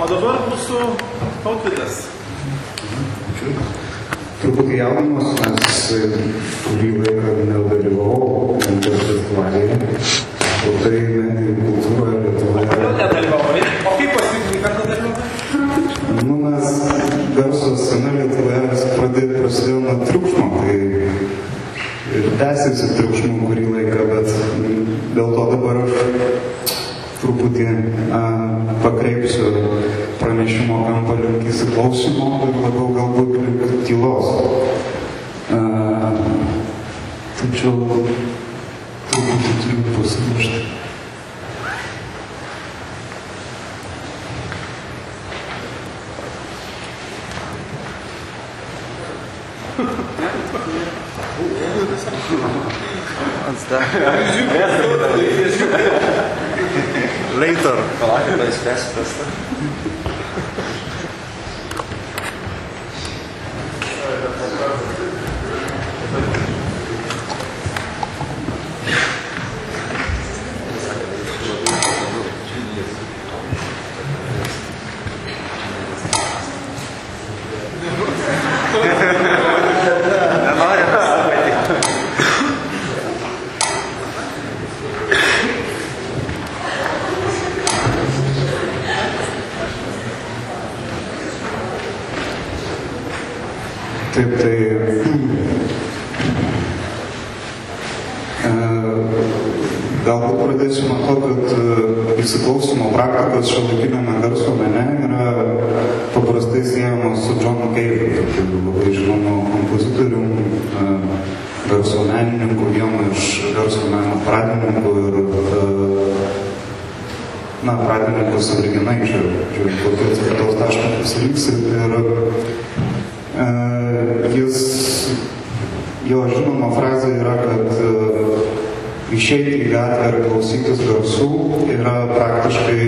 O dabar mūsų tautvydas. Truputį jaudinuos, nes kurį laiką nedalyvavau gamtos festivalyje. O tai kultūroje Lietuvoje. Kodėl nedalyvavai? O kaip paskutinį kartą dalyvavai? Nu, nes garso scena Lietuvoje prasidėjo nuo triukšmo, tai ir tęsiasi triukšmų kurį laiką, bet dėl to dabar aš truputį a, pakreipsiu pranešimo kampą link įsiklausimo ir labiau galbūt link tylos. A, tačiau truputį turiu pasiruošti. Later. Palaukit, to įspręsiu prastą. Nenori pasibaigti. Taip, tai e, galbūt pradėsiu nuo to, kad e, praktikos šiuolaikinėme garso mene yra paprastai siejamos su Johnu Cage'u, tokiu labai žinomu kompozitorium, garso menininku, vienu iš garso meno pradininkų ir na, pradininkus originai, čia, žiūrint, kokį atskaitos tašką pasirinksi. Ir e, jis, jo žinoma frazė yra, kad išeiti į gatvę ir klausytis garsų yra praktiškai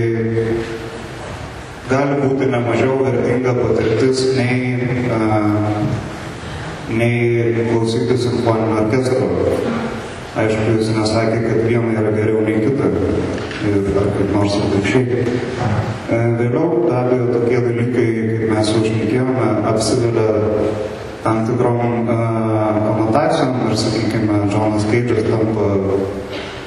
gali būti nemažiau vertinga patirtis nei, e, nei klausytis simfoninio orkestro. Aišku, jis nesakė, kad viena yra geriau nei kita, ir ar kaip nors atvirkščiai. E, Vėliau be abejo tokie dalykai, kaip mes jau šnekėjome, apsivelia tam tikrom e, konotacijom ir, sakykime, Džonas Keidžas tampa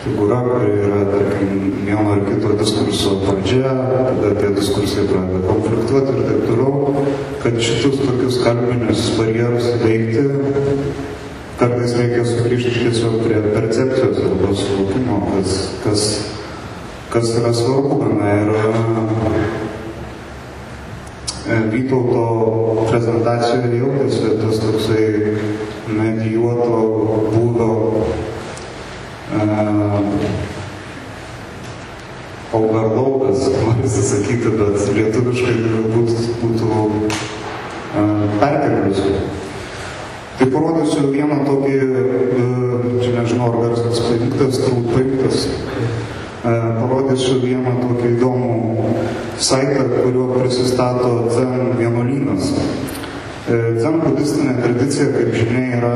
figūra, kuri yra, tarkim, vieno ar kito diskurso pradžia, tada tie diskursai pradeda konfliktuoti ir taip toliau, kad šitus tokius kalbinius barjerus įveikti kartais reikia sugrįžti tiesiog prie percepcijos arba suvokimo, kas, kas, kas yra svarbu. Na, ir e, Vytauto prezentacijoje jautėsi norisi sakyti, bet lietuviškai galbūt būtų uh, perteklius. Tai parodysiu vieną tokį, e, čia nežinau, ar garsas paimtas, turbūt paimtas, e, parodysiu vieną tokį įdomų saitą, kuriuo prisistato Zen vienuolynas. E, Zen budistinė tradicija, kaip žinia, yra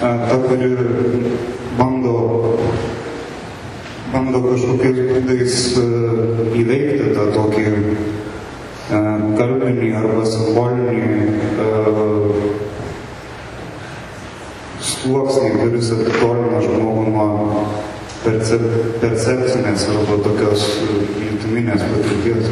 ta, kuri bando, bando kažkokiais būdais percep percepcinės arba tokios jutiminės patirties.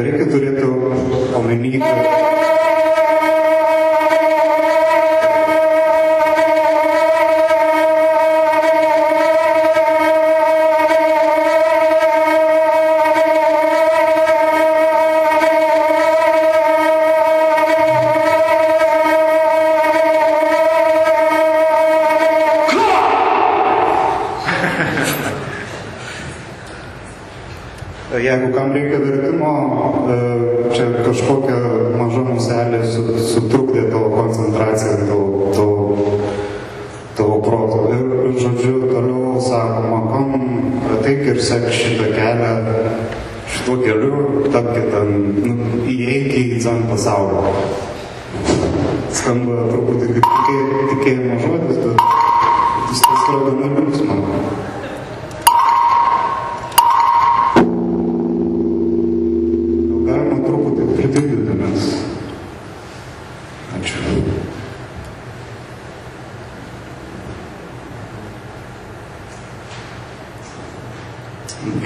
reikia turėti omeny, kad jeigu kam reikia vertimo, e, čia kažkokia maža muselė su- sutrukdė tavo koncentraciją, tavo, tavo, tavo proto. Ir, žodžiu, toliau sakoma, kam ateik ir sek šitą kelią, šituo keliu, tapkite ten, nu, įeiki į dzan pasaulį. Skamba truputį kaip tikė- tikėjimo žodis, bet viskas yra gana linksma. Gal galima truputį pritildyti, nes... Ačiū.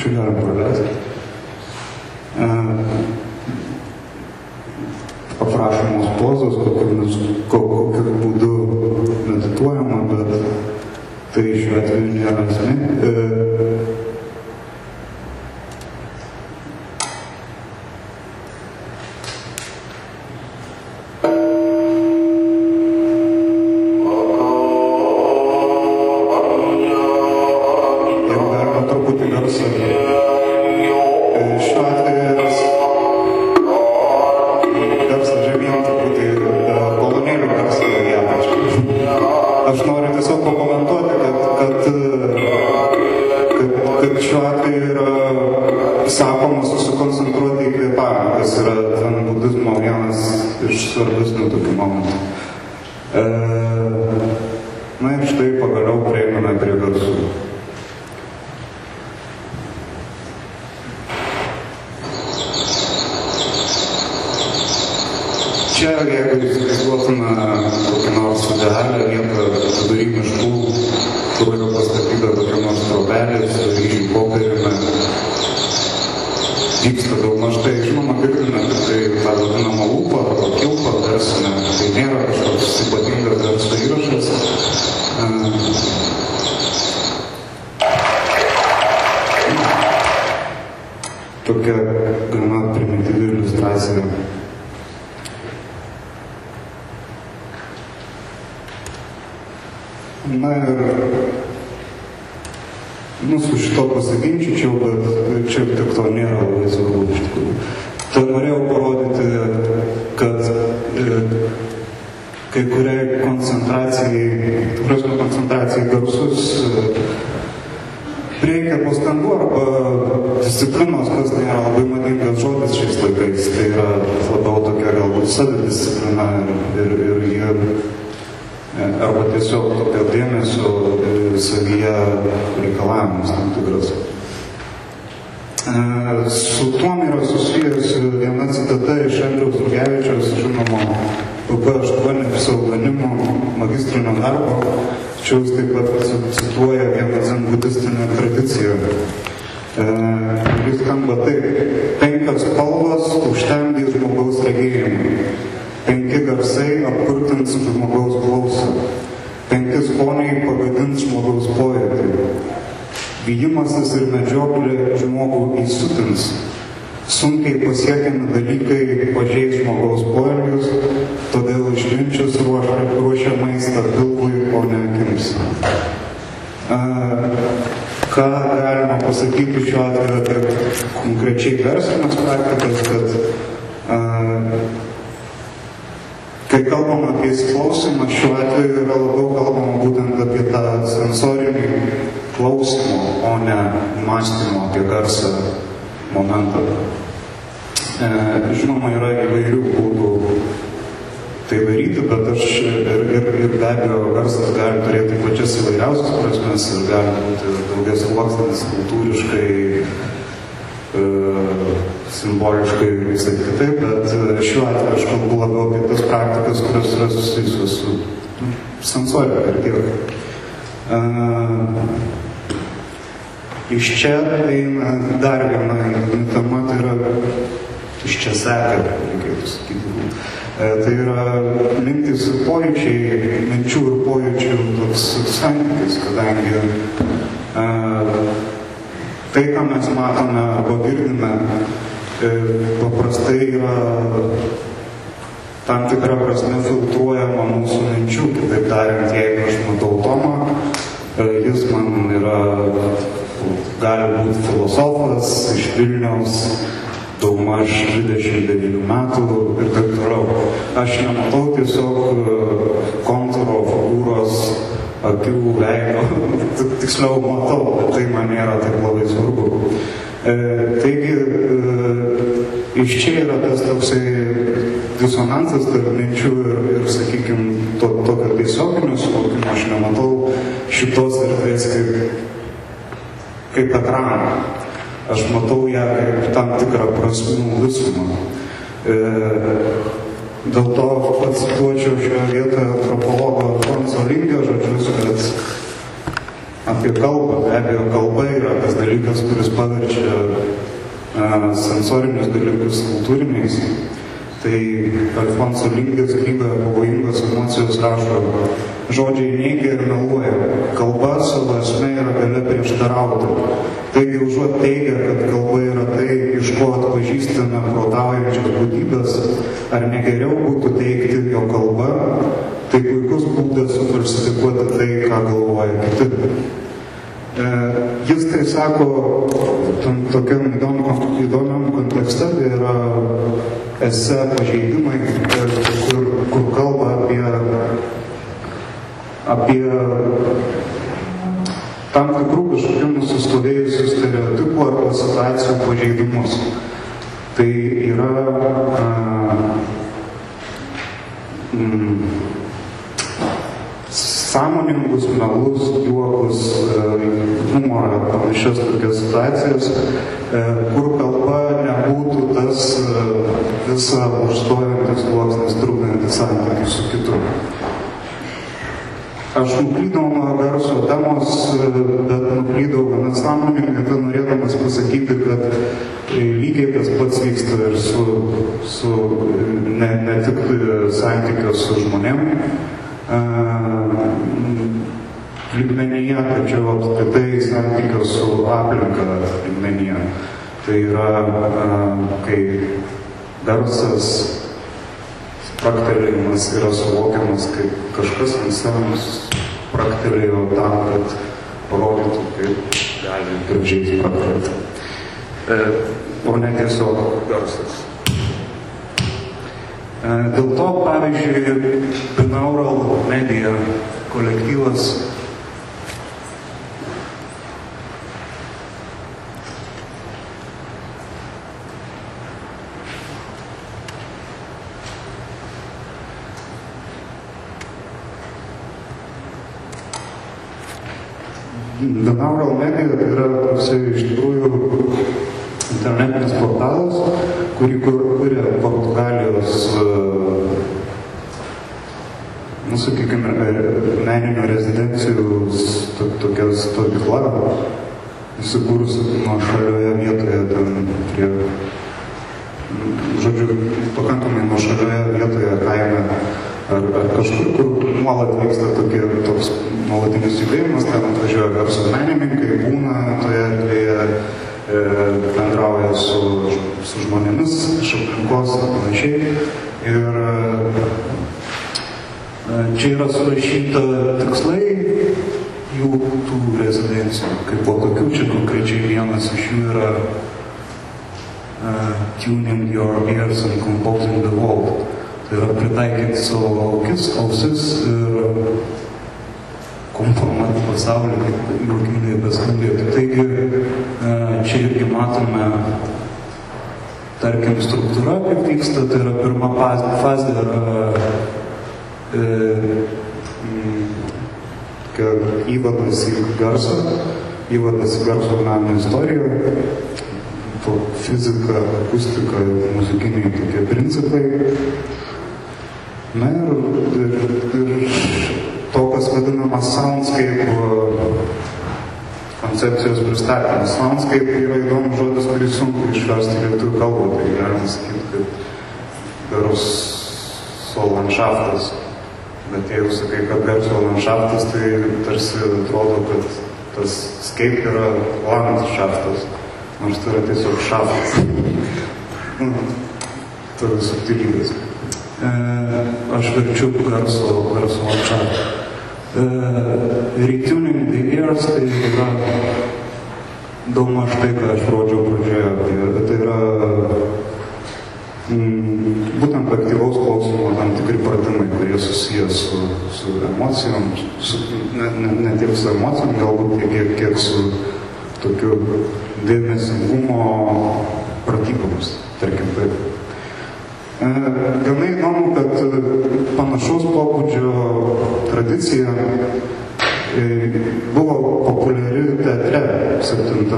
Čia galim praleisti. E, Aprašomos pozos, kokiamis, ko, kokiu būdu medituojama, bet tai šiuo atveju nėra esmė. E, ryžių popieriumi, vyksta daugmaž tai, žinoma, girdime tik tai tą vadinamą lūpą arba kilpą garsinę, tai nėra kažkoks ypatingas garso įrašas. Tokia gana primityvi iliustracija. Na ir nu, su šito pasiginčyčiau, bet čia tik to nėra labai svarbu iš tikrųjų. Tai norėjau parodyti, kad e, kai kuriai koncentracijai, prasme koncentracijai garsus e, reikia pastangų arba disciplinos, kas nėra labai madingas žodis šiais laikais. Tai yra labiau tokia galbūt savidisciplina ir, ir jie e, arba tiesiog tokio dėmesio e, savyje reikalavimus tam tikras. E, Su tuom yra susijęs viena citata iš Andriaus Rugevičiaus, žinomo PP8 pseudonimo magistrinio darbo, tačiau jis taip pat cituoja vieną zenbudistinę tradiciją. E, Jis skamba taip, penkios spalvos užtemdys žmogaus regėjimą, penki garsai apkurtins žmogaus klausą, penki skoniai pagadins žmogaus pojūtį. Vyjimasis ir medžioklė žmogų įsutins. Sunkiai pasiekiami dalykai pažeis žmogaus poelgius, todėl išminčius ruošia, ruošia maistą pilvui, o ne akims. Ką galima pasakyti šiuo atveju apie konkrečiai verslinės praktikas, kad a, kai kalbam apie įsiklausymą, šiuo atveju yra labiau kalbama būtent apie tą sensorinį klausimo, o ne mąstymo apie garsą momentą. E, žinoma, yra įvairių būdų tai daryti, bet aš ir, ir, ir be abejo garsas gali turėti pačias įvairiausias prasmes ir gali būti daugias sluoksnis, kultūriškai, e, simboliškai ir visai kitaip, bet šiuo atveju aš kalbu labiau apie tas praktikas, kurios yra susijusios su sensorika ir tiek. E, Iš čia eina dar viena tema, tai yra iš čia seka, reikėtų sakyti. Tai yra mintis ir pojūčiai, minčių ir pojūčių toks santykis, kadangi e, tai, ką mes matome arba girdime, paprastai yra tam tikrą prasme filtruojama mūsų minčių. Kitaip tariant, jeigu aš matau Tomą, e, jis man yra gali būti filosofas iš Vilniaus, daugmaž 29 metų ir taip toliau. Aš nematau tiesiog e, kontūro figūros akių veido, tiksliau matau, bet tai man nėra taip labai svarbu. E, taigi, e, iš čia yra tas toksai disonansas tarp minčių ir, ir sakykime, to, tokio tiesioginio suvokimo aš nematau šitos erdvės kaip, kaip ekraną. Aš matau ją kaip tam tikrą prasmų visumą. E, dėl to pacituočiau šioje vietoje antropologo Alfonso Lingio žodžius, kad apie kalbą, be abejo, kalba yra tas dalykas, kuris paverčia sensorinius dalykus kultūriniais. Tai Alfonso Lingis knygoje pavojingos emocijos rašo, žodžiai neigia ir meluoja. Kalba savo esmė yra galia prieštarauti. Taigi užuot teigia, kad kalba yra tai, iš ko atpažįstame protaujančias būtybės, ar negeriau būtų teikti, jo kalba tai puikus būdas sufalsifikuoti tai, ką galvoja kiti. E, jis tai sako tam tokiam įdomiam, įdomiam kontekste, tai yra ese pažeidimai, kur, kur kalba apie, apie tam tikrų kažkokių nusistovėjusių stereotipų arba situacijų pažeidimus. Tai yra a, mm, sąmoningus melus, juokus, humorą ar panašias tokias situacijas, e, kur kalba nebūtų tas e, visą užstojantis sluoksnis trukdantis santykių su kitu. Aš nuklydau nuo garso temos, bet nuklydau gana sąmoningai, kad norėdamas pasakyti, kad lygiai tas pats vyksta ir su, su ne, ne tik santykio su žmonėm lygmenyje, tačiau apskritai santykio su aplinka lygmenyje. Tai yra, kai garsas spraktelėjimas yra suvokiamas kaip kažkas ant scenos spraktelėjo tam, kad parodytų, kaip gali gražiai spraktelėti. E, o ne tiesiog garsas. E, dėl to, pavyzdžiui, binaural media kolektyvas Binaural Media tai yra toksai iš tikrųjų internetinis portalas, kurį kur, kuria Portugalijos, nu, sakykime, meninio rezidencijų to, tokia stovykla, įsikūrusi nuo šalioje vietoje, ten prie, žodžiu, pakankamai nuo šalioje vietoje kaime ar, ar kažkur, kur nuolat vyksta tokie, toks nuolatinis judėjimas, ten atvažiuoja garso menininkai, būna toje erdvėje, e, bendrauja su, su žmonėmis iš aplinkos ir panašiai. Ir e, čia yra surašyta tikslai jų tų rezidencijų, kaip po tokių, čia konkrečiai vienas iš jų yra uh, tuning your ears and composing the world. Tai yra pritaikyti savo aukis, ausis ir komponuoti pasaulį, kaip juokingai beskambėtų. Taigi e, čia irgi matome, tarkim, struktūra, kaip vyksta, tai yra pirma fazė yra e, įvadas į garsą, įvadas į garso meninę istoriją, fizika, akustika, muzikiniai tokie principai. Na ir, ir, ir to, kas vadinama soundscape koncepcijos pristatymas. Soundscape yra įdomus žodis, kurį sunku išversti lietuvių kalbą, tai galima sakyti, kad garso landšaftas. Bet jeigu sakai, kad garso landšaftas, tai tarsi atrodo, kad tas scape yra landšaftas, nors tai yra tiesiog šaftas. Turi subtilybės. E, aš verčiu garso, garso retuning the ears tai yra daugmaž tai, ką aš rodžiau pradžioje. Tai, tai yra mm, būtent aktyvaus klausimo tam tikri pratimai, kurie susijęs su, su emocijom, su, ne, ne, ne tiek su emocijom, galbūt tiek, kiek, kiek su tokiu dėmesingumo pratybomis, tarkim taip. E, Gana įdomu, kad e, panašaus pobūdžio tradicija e, buvo populiari teatre 7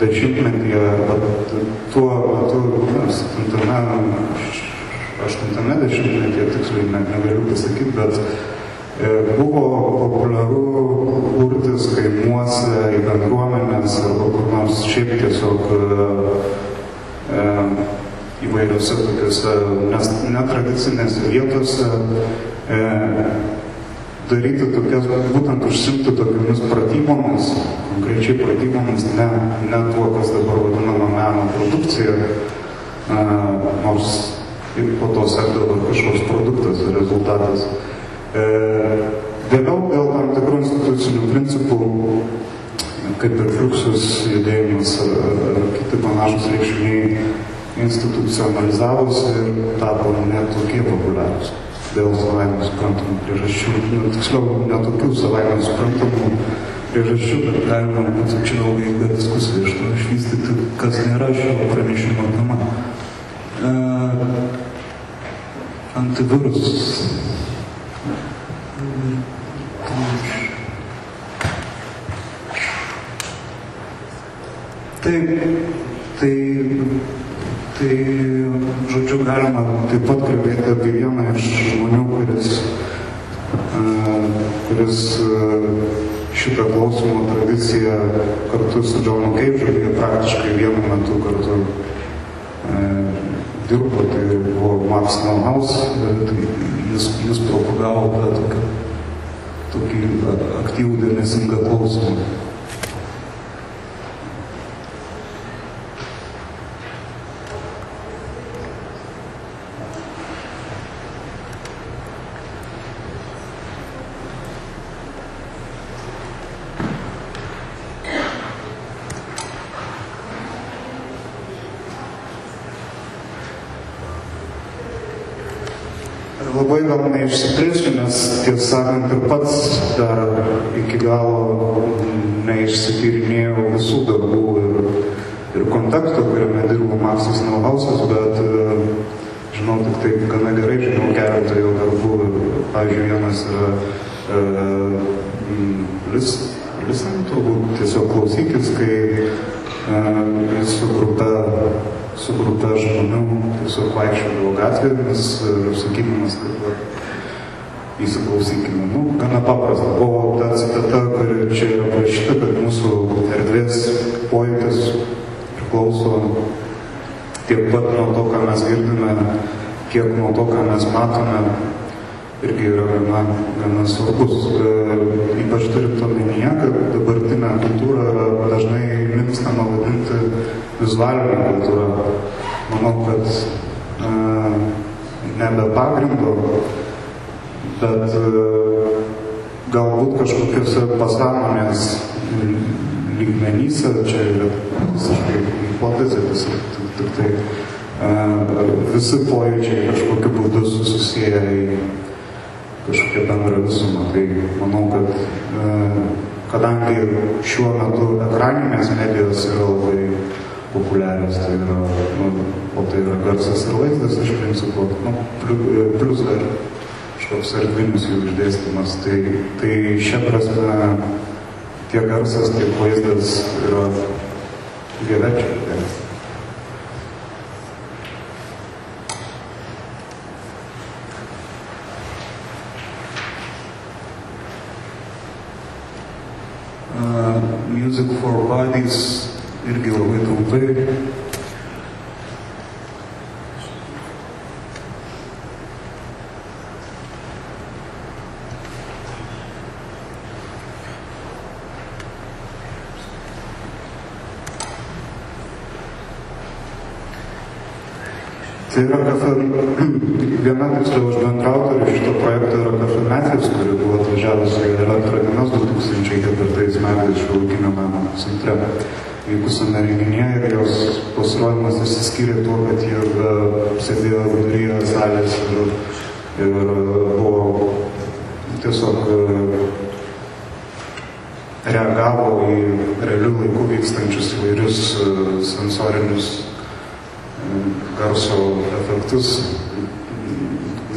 dešimtmetyje, bet tuo metu, na, 7 8 dešimtmetyje, tiksliai ne, negaliu pasakyti, bet buvo populiaru kurtis kaimuose į bendruomenės arba kur nors šiaip tiesiog e, įvairiose tokiuose netradicinėse vietose e, daryti tokias, būtent užsimti tokiamis pratybomis, konkrečiai pratybomis, ne, ne tuo, kas dabar vadinama meno produkcija, e, nors ir po to sekdavo kažkoks produktas, rezultatas. E, vėliau dėl tam tikrų institucinių principų, kaip ir fluxus judėjimas ar, ar kiti panašus reikšminiai, institucionalizavosi ir tapo net tokie populiarūs dėl savaime suprantamų priežasčių. Nu, tiksliau, netokių savaime suprantamų priežasčių, bet galima būtų čia labai ilgą diskusiją iš to išvystyti, kas nėra šio pranešimo tema. E, antivirusas. Taip, tai Tai, žodžiu, galima taip pat kalbėti apie vieną iš žmonių, kuris, kuris šitą klausimo tradiciją kartu su Džonu Keidžu, jie praktiškai vienu metu kartu dirbo, tai buvo Max Nauhaus, tai jis, jis propagavo tą tokį, tokį aktyvų dėmesingą klausimą. Labai gal neišsiplėsiu, nes tiesą sakant ir pats dar iki galo neišsityrinėjau visų darbų ir, ir konteksto, kuriame dirbo Maksas Nauhausas, bet žinau tik taip gana gerai, žinau keletą jo darbų. Pavyzdžiui, vienas yra e, lis, listen, turbūt tiesiog klausykis, kai e, su grupe su grupe žmonių tiesiog vaikščiodavo gatvėmis, sakydamas, kad va, įsiklausykime. Nu, gana paprasta. O ta citata, kuri čia yra parašyta, kad mūsų erdvės pojūtis priklauso tiek pat nuo to, ką mes girdime, kiek nuo to, ką mes matome, irgi yra gana, gana svarbus. E, ypač turint omenyje, kad dabartinė kultūra yra dažnai linkstama vadinti vizualinė kultūra. Manau, kad e, nebe pagrindo, bet e, galbūt kažkokiuose pasąmonės lygmenyse, čia yra visiškai hipotezė, tik, tik tai e, visi pojūčiai kažkokiu būdu susiję į kažkokią bendrą visumą. Tai manau, kad e, kadangi šiuo metu ekraninės medijos yra labai populiarios, tai yra, nu, o tai yra garsas ir vaizdas iš principo, nu, plus dar kažkoks erdvinis jų išdėstymas. Tai, tai šia prasme tiek garsas, tiek vaizdas yra lygiaverčiai. Uh, music for bodies irgi labai trumpai. Tai yra kafe, viena tiksliau iš bendrautorių šito projekto yra Metris, kuri buvo atvažiavusi į dienas 2004 metais šiuolaikinio meno centre vykusiame renginyje ir jos pasirodymas išsiskyrė tuo, kad jie e, sėdėjo viduryje salės ir, ir buvo tiesiog e, reagavo į realių laikų vykstančius įvairius e, sensorinius garso efektus,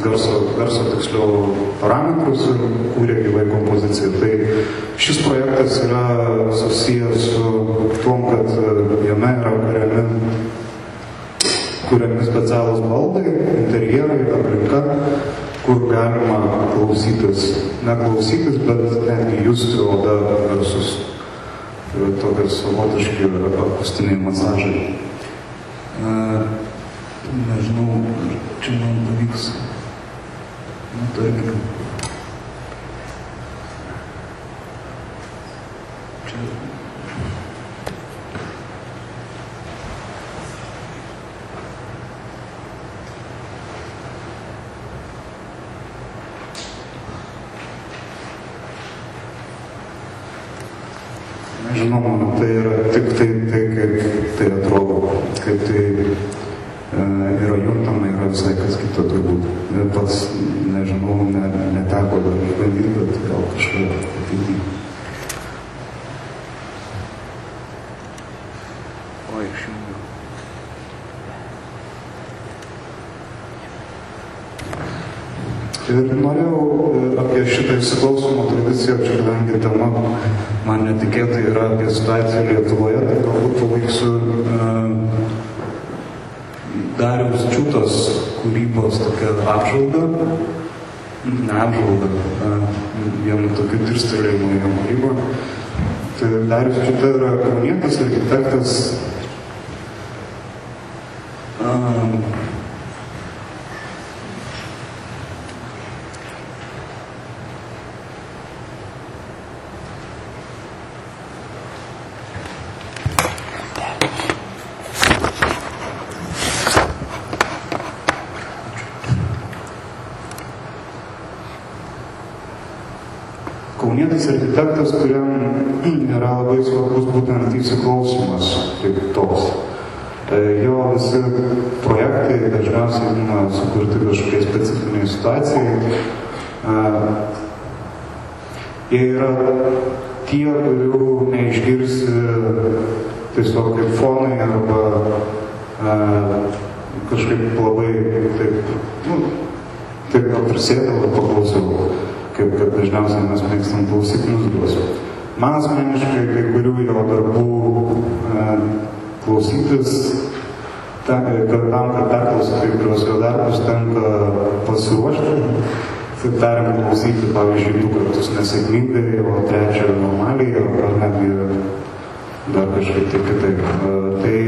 garso, garso tiksliau parametrus ir kūrė gyvai kompoziciją. Tai šis projektas yra susijęs su tuom, kad jame yra kuriami, kuriami specialūs baldai, interjerai, aplinka, kur galima klausytis, ne klausytis, bet netgi justi odą garsus. Tai tokie savotiški akustiniai masažai. Nežinau, ar čia man pavyks. Nu, tarkim. Čia. Nežinau, man tai yra tik tai, tai kaip tai atrodo, kaip tai e, yra juntama, yra visai kas kita turbūt. Ir pats, nežinau, ne, neteko dar išbandyti, bet gal kažką ateityje. Oi, išjungiu. Ir norėjau e, apie šitą įsiklausimo tradiciją, kadangi tema man netikėtai yra apie situaciją Lietuvoje, tai galbūt paveiksiu uh, Dariaus Čiūtos kūrybos tokią apžvalgą, ne apžvalgą, uh, vienu tokiu tirstelėjimu į jo kūrybą. Tai Darius Čiūta yra kaunietis architektas. Kaunietis architektas, kuriam yra labai svarbus būtent įsiklausimas kaip toks. E, Jo visi projektai dažniausiai būna sukurti kažkokiai specifiniai situacijai. E, Jie yra tie, kurių neišgirsi tiesiog kaip fonai arba e, kažkaip labai taip, nu, taip prisėdau ir paklausiau kaip kad dažniausiai mes mėgstam klausyti muzikos. Man asmeniškai kai kurių jo darbų e, klausytis, ta, kad tam, kad perklausyti kai kurios jo darbus, tenka pasiruošti. Taip tariant, klausyti, pavyzdžiui, du kartus nesėkmingai, o trečią normaliai, ar netgi dar kažkaip tai kitaip. E, tai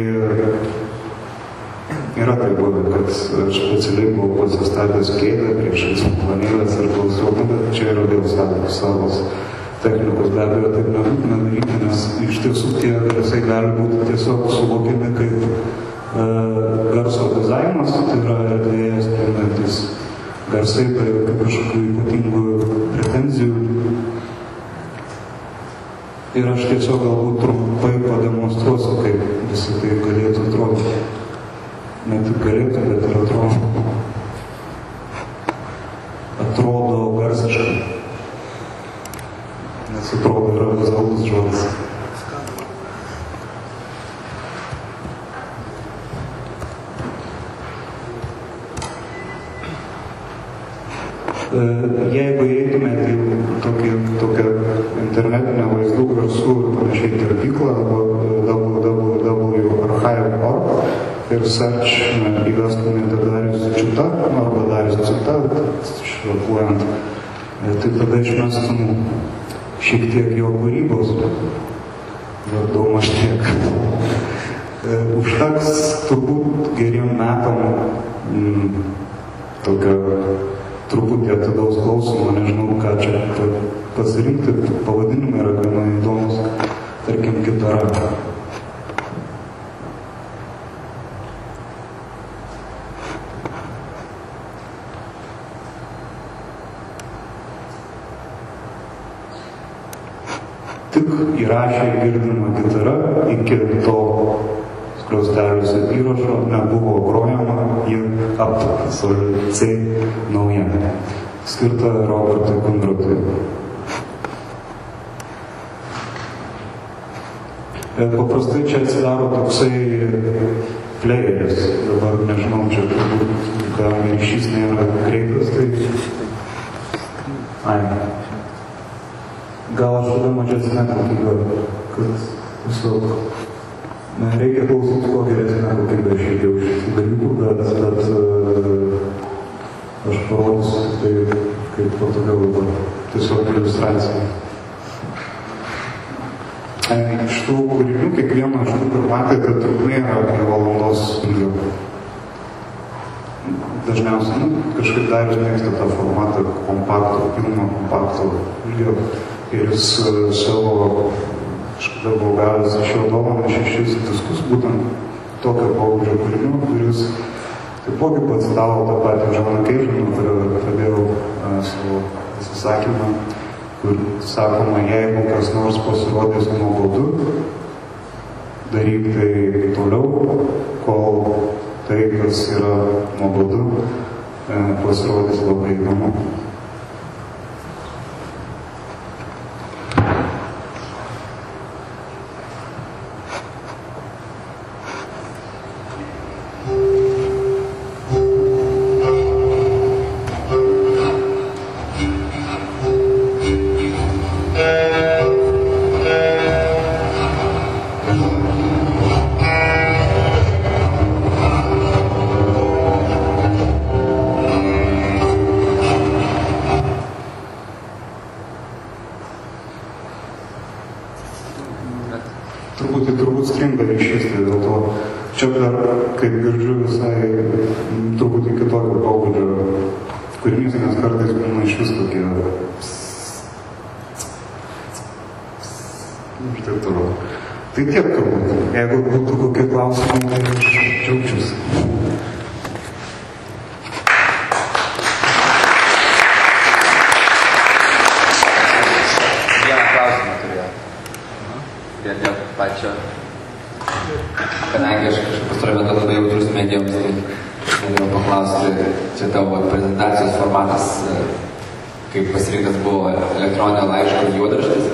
Yra taip buvę, kad aš specialiai buvau pasistatęs kėdę prieš planėlės dėl savos, technikos, be abejo, taip nebūtina daryti, nes iš tiesų tie garsai gali būti tiesiog suvokiami kaip e, garso dizainas, tai yra erdvėje sklindantis garsai be jokių kažkokių ypatingų pretenzijų. Ir aš tiesiog galbūt trumpai pademonstruosiu, kaip visą tai galėtų atrodyti. Ne tik galėtų, bet ir atrodo išmestum šiek tiek jo kūrybos, bet daugmaž tiek. Užteks turbūt geriem metam mm, tokio truputį atidaus klausimo, nežinau, ką čia pasirinkti, pavadinimai yra gana įdomus, tarkim, gitara. Įrašė girdimą gitarą iki to skliausteliuose įrašo nebuvo grojama, ji absoliučiai nauja, skirta Robertui Kundratui. E, Paprastai čia atsidaro toksai playeris, dabar nežinau, čia turbūt gal ryšys nėra greitas, tai... Gal aš tada mažesnę kokybę, kad tiesiog na, reikia klausyti kuo geresnę kokybę šiaip jau šitų dalykų, bet, bet uh, aš parodysiu tik tai, kaip patogiau dabar, tiesiog iliustracija. E, Iš tų kūrinių kiekvieno iš tų, kur matėte, trukmė yra apie valandos ilgio. Dažniausiai, nu, kažkaip dar mėgsta tą formatą kompakto, pilno kompakto ilgio. Ir jis e, savo, kažkada buvau gavęs iš jo dovaną šešis diskus, būtent tokio pobūdžio kūrinių, kuris taipogi pacitavo tą patį Džoną Keidžą, nuo kurio pradėjau uh, savo pasisakymą kur sakoma, jeigu kas nors pasirodys nuobodu, daryk tai toliau, kol tai, kas yra nuobodu, e, pasirodys labai įdomu. Pačio. Kadangi aš kažkaip pastaruoju metu labai jautrus medijoms, tai norėjau paklausti, čia tavo prezentacijos formatas, e, kaip pasirinktas buvo elektroninio laiško juodraštis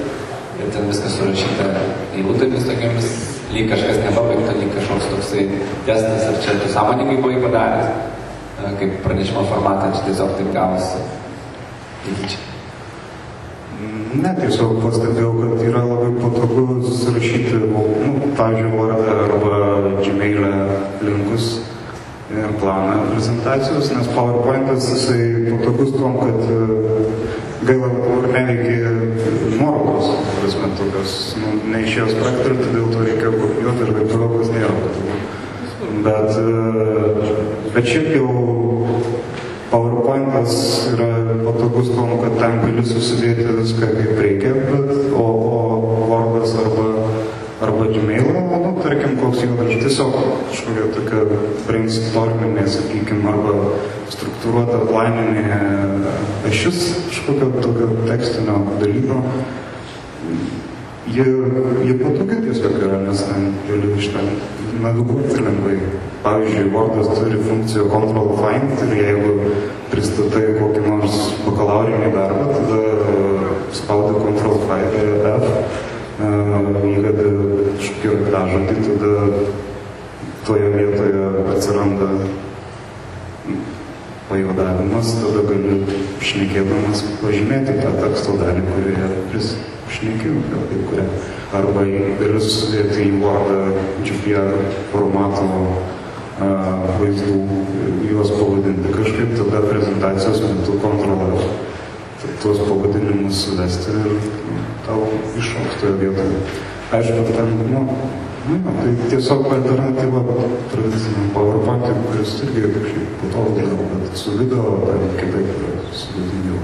ir ten viskas surašyta eilutėmis tokiamis, lyg kažkas nepabaigta, lyg kažkoks toksai testas, ar čia tu sąmoningai buvai padaręs, e, kaip pranešimo formatą, čia tiesiog taip gavosi. Taigi čia. Ne, tiesiog pastebėjau, kad yra labai patogu susirašyti, nu, pavyzdžiui, Word arba Gmail'e linkus ir planą prezentacijos, nes PowerPoint'as jisai patogus tom, kad e, gaila, dabar neveikia nuorodos, prasme, tokios, nu, neišėjo spektrą, dėl to reikia kopijuoti ir taip toliau, kas nėra patogu. Bet, e, bet šiaip jau PowerPoint'as yra patogus tom, kad ten gali susidėti viską kaip reikia, bet, o, o Word'as arba, arba Gmail, nu, tarkim, koks juodraštis, tiesiog kažkokia tokia brainstorminė, sakykime, arba struktūruota planinė ašis kažkokio tokio tekstinio dalyko. Jie, jie patogi tiesiog yra, nes ten gali iš ten naviguoti lengvai. Pavyzdžiui, Wordas turi funkciją Control Find ir jeigu pristatai kokį nors bakalaurinį darbą, tada spaudi Control Find, F, įvedi kažkokį raktažodį, tada toje vietoje atsiranda pajaudavimas, tada gali šnekėdamas pažymėti tą teksto dalį, kurioje prišnekėjau, gal kai kurią. Arba gali susidėti į Wordą GPR formato vaizdų, juos pavadinti kažkaip, tada prezentacijos metu kontroliuoji tuos pavadinimus suvesti ir tau iššoks toje vietoje. Aišku, ten, nu, nu, tai tiesiog alternatyva tradiciniam PowerPoint'ui, kuris irgi kažkaip patogu, bet su video ten kitaip yra sudėtingiau.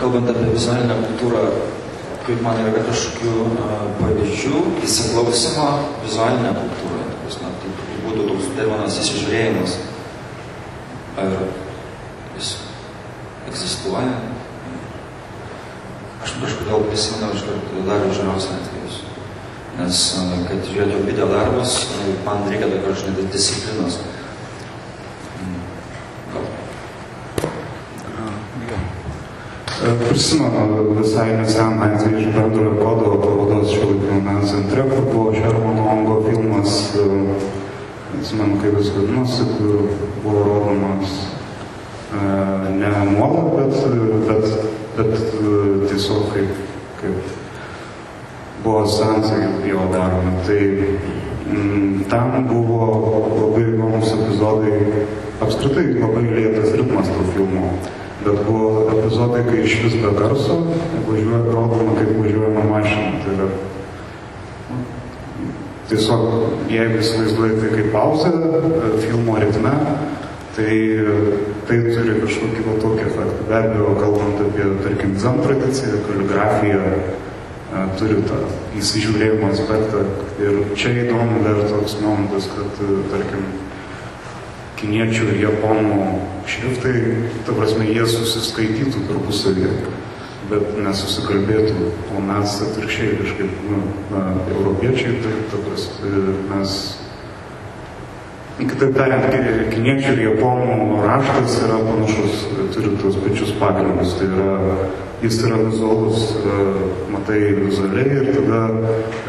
Kalbant apie vizualinę kultūrą, kaip man yra kažkokių pavyzdžių įsiklausimo vizualinę kultūrą, prasme, tai būtų toks terminas įsižiūrėjimas. Ar jis egzistuoja. Aš kažkodėl prisimenu iš karto Darių Žarausą atvejus. Nes, kad žiūrėčiau video darbus, man reikia tokios, disciplinos. Mm. Gal. Prisimenu visai neseną atvejį iš bendrojo kodo parodos šiuolaikinio meno centre, kur buvo Šermano Ongo filmas, e, atsimenu, kaip jis vadinosi, kur buvo rodomas e, ne nuolat, bet, bet, bet e, tiesiog kaip, kaip buvo seansai jo daromi. Tai mm, ten buvo labai įdomus epizodai, apskritai labai lėtas ritmas to filmo. Bet buvo epizodai, kai iš vis be garso važiuoja, rodoma, kaip važiuojama mašina. Tai yra nu, tiesiog, jeigu įsivaizduoji tai kaip pauzę filmo ritme, tai tai turi kažkokį va tokį efektą. Be abejo, kalbant apie, tarkim, dzam tradiciją, kaligrafiją, turi tą įsižiūrėjimo aspektą. Ir čia įdomu dar toks momentas, kad, tarkim, kiniečių ir japonų šriftai, ta prasme, jie susiskaitytų tarpusavyje, bet nesusikalbėtų, o mes atvirkščiai kažkaip, nu, na, europiečiai, tai ta prasme, mes, kitaip tariant, ki- kiniečių ir japonų raštas yra panašus, turi tos pačius pagrindus, tai yra, jis yra vizualus, e, matai vizualiai ir tada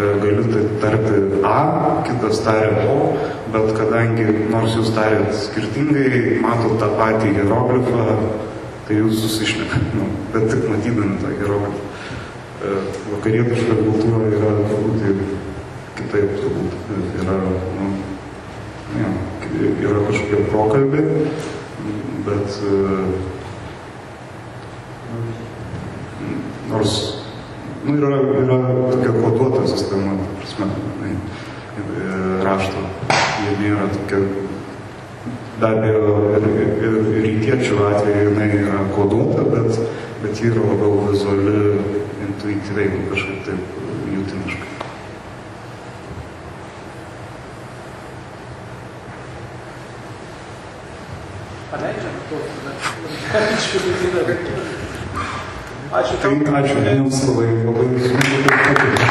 e, gali tai tarti A, kitas taria O, bet kadangi nors jūs tarėt skirtingai, matot tą patį hieroglifą, tai jūs susišnekat, nu, bet tik matydami tą hieroglifą. E, Vakarietiška kultūra yra truputį kitaip turbūt. Yra, nu, ne, yra kažkokie prokalbė, bet e, nors nu, yra, yra tokia koduota sistema, prasme, jinai, e, rašto. Jie nėra tokia, be abejo, ir, ir, ir rytiečių atveju jinai yra koduota, bet, bet ji yra labiau vizuali, intuityviai, kažkaip taip jutimiškai. Paleidžiam. Ačiū. Ačiū. Tai ačiū Jums labai, labai